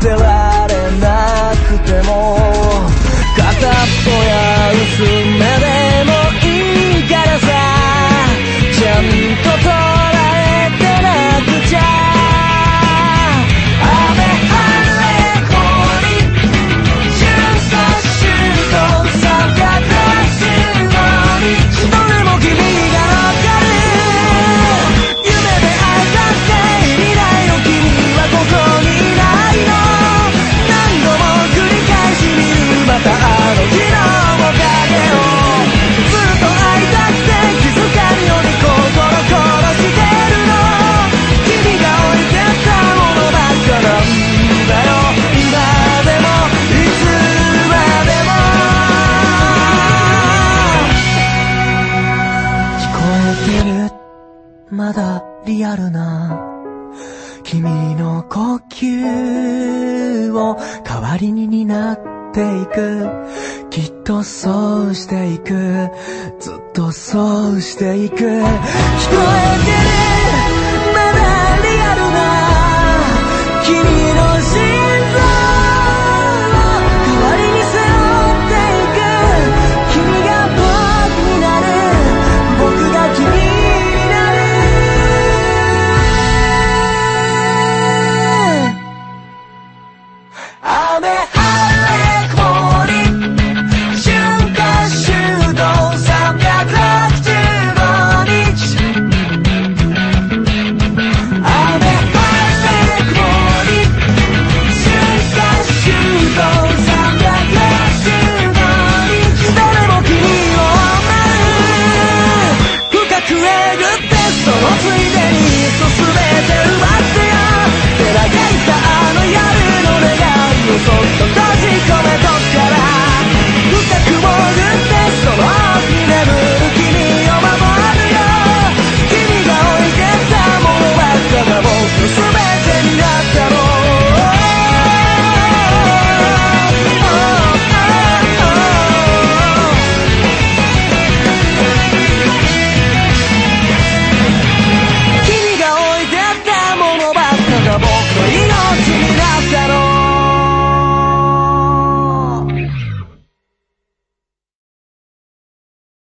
pela 君の呼吸を代わりに担っていく。きっとそうしていく。ずっとそうしていく。聞こえてる。